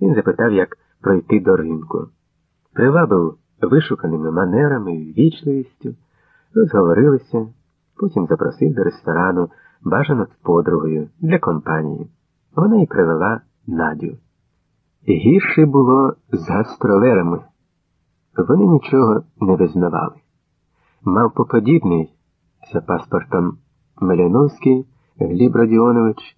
він запитав, як пройти до ринку. Привабив вишуканими манерами і ввічливістю, розговорилися, потім запросив до ресторану, бажано з подругою для компанії. Вона й привела Надю. Гірше було з гастролерами. Вони нічого не визнавали. Мавпоподібний за паспортом Меляновський Гліб Родіонович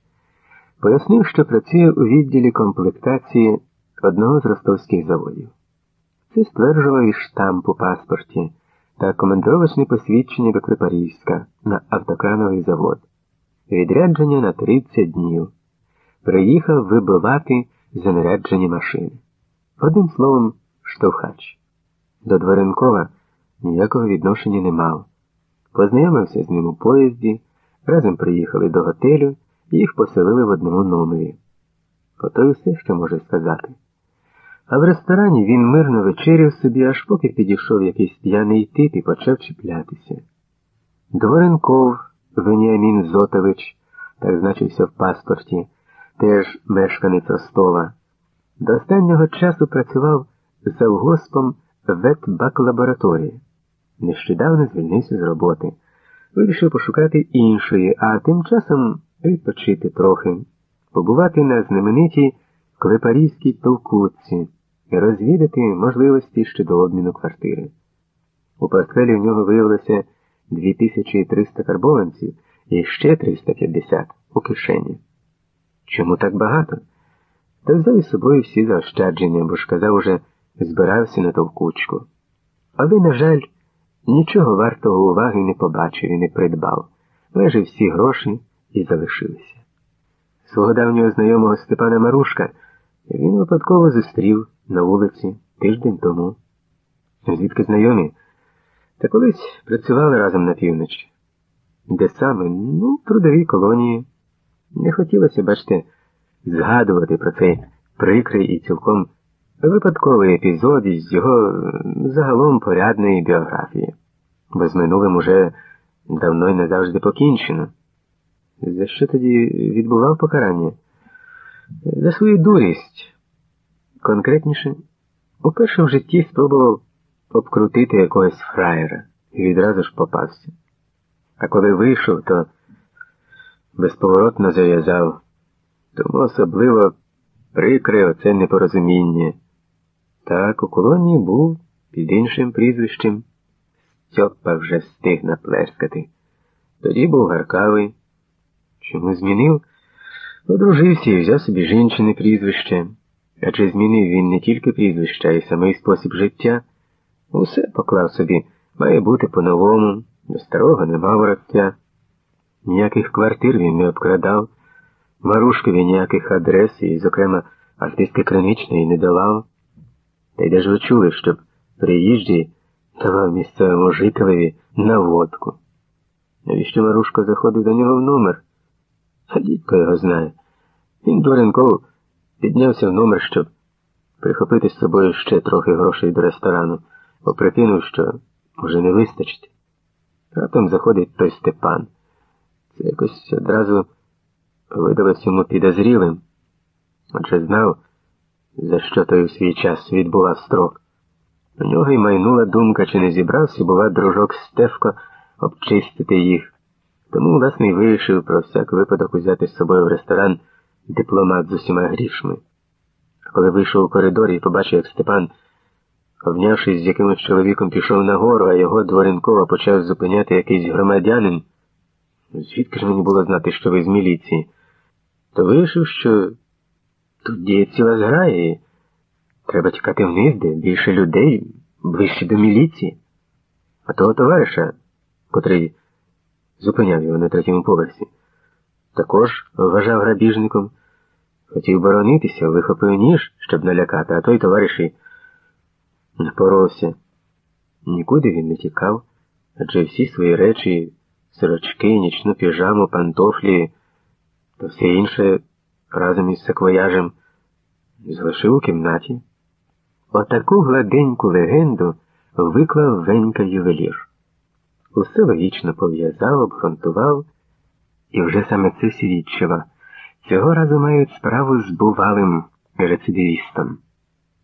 пояснив, що працює у відділі комплектації одного з ростовських заводів. Це стверджував і штамп у паспорті та командировочне посвідчення до Крипарівська на автокрановий завод. Відрядження на 30 днів. Приїхав вибивати занаряджені машини. Одним словом, штовхач. До Дворенкова ніякого відношення не мав. Познайомився з ним у поїзді, разом приїхали до готелю їх поселили в одному номері. Ото й все, що може сказати. А в ресторані він мирно вечеряв собі, аж поки підійшов якийсь п'яний тип і почав чіплятися. Дворенков Веніамін Зотович, так значився в паспорті, теж мешканець Ростова. До останнього часу працював завгоспом ветбак-лабораторії. Нещодавно звільнився з роботи. Вирішив пошукати іншої, а тим часом відпочити трохи, побувати на знаменитій Клепарівській толкутці розвідати можливості щодо обміну квартири. У портфелі в нього виявилося 2300 карбованців і ще 350 у кишені. Чому так багато? Та взяв із собою всі заощадження, бо ж казав уже збирався на товкучку. Але, на жаль, нічого вартого уваги не побачив і не придбав. Майже всі гроші і залишилися. Свого давнього знайомого Степана Марушка він випадково зустрів на вулиці тиждень тому. Звідки знайомі? Та колись працювали разом на півночі. Де саме? Ну, в трудовій колонії. Не хотілося, бачите, згадувати про цей прикрий і цілком випадковий епізод із його загалом порядної біографії, бо з минулим уже давно й не завжди покінчено. За що тоді відбував покарання? За свою дурість. Конкретніше, уперше в житті спробував обкрутити якогось фраєра і відразу ж попався. А коли вийшов, то безповоротно зав'язав, тому особливо прикре оце непорозуміння. Так у колонії був під іншим прізвищем. Стьопа вже встиг наплескати. Тоді був гаркавий. Чому змінив? Одружився і взяв собі жінчине прізвище. А чи змінив він не тільки прізвище, а й самий спосіб життя? Усе поклав собі, має бути по-новому, до старого нема вороття. Ніяких квартир він не обкрадав, Марушкові ніяких адрес і, зокрема, артистки Криничної не давав. Та й де ж ви чули, щоб приїжджий давав місцевому жителеві наводку. Навіщо Марушко заходив до нього в номер? А дідько його знає. Він Доренков піднявся в номер, щоб прихопити з собою ще трохи грошей до ресторану, бо прикинув, що вже не вистачить. Раптом заходить той Степан. Це якось одразу видалось йому підозрілим, адже знав, за що той у свій час відбував строк. У нього й майнула думка, чи не зібрався, бува, дружок Стефко обчистити їх. Тому, власне, й вирішив про всяк випадок узяти з собою в ресторан дипломат з усіма грішми. А коли вийшов у коридор і побачив, як Степан, обнявшись з якимось чоловіком, пішов нагору, а його дворинково почав зупиняти якийсь громадянин. Звідки ж мені було знати, що ви з міліції? То вирішив, що тут діє ціла зграя, і треба тікати вниз, де більше людей, ближче до міліції. А того товариша, котрий зупиняв його на третьому поверсі, також вважав грабіжником, хотів боронитися, вихопив ніж, щоб налякати, а той товариш і напоровся. Нікуди він не тікав, адже всі свої речі, сорочки, нічну піжаму, пантофлі та все інше разом із саквояжем залишив у кімнаті. Отаку гладеньку легенду виклав Венька ювелір. Усе логічно пов'язав, обґрунтував, і вже саме це свідчило. Цього разу мають справу з бувалим рецидивістом.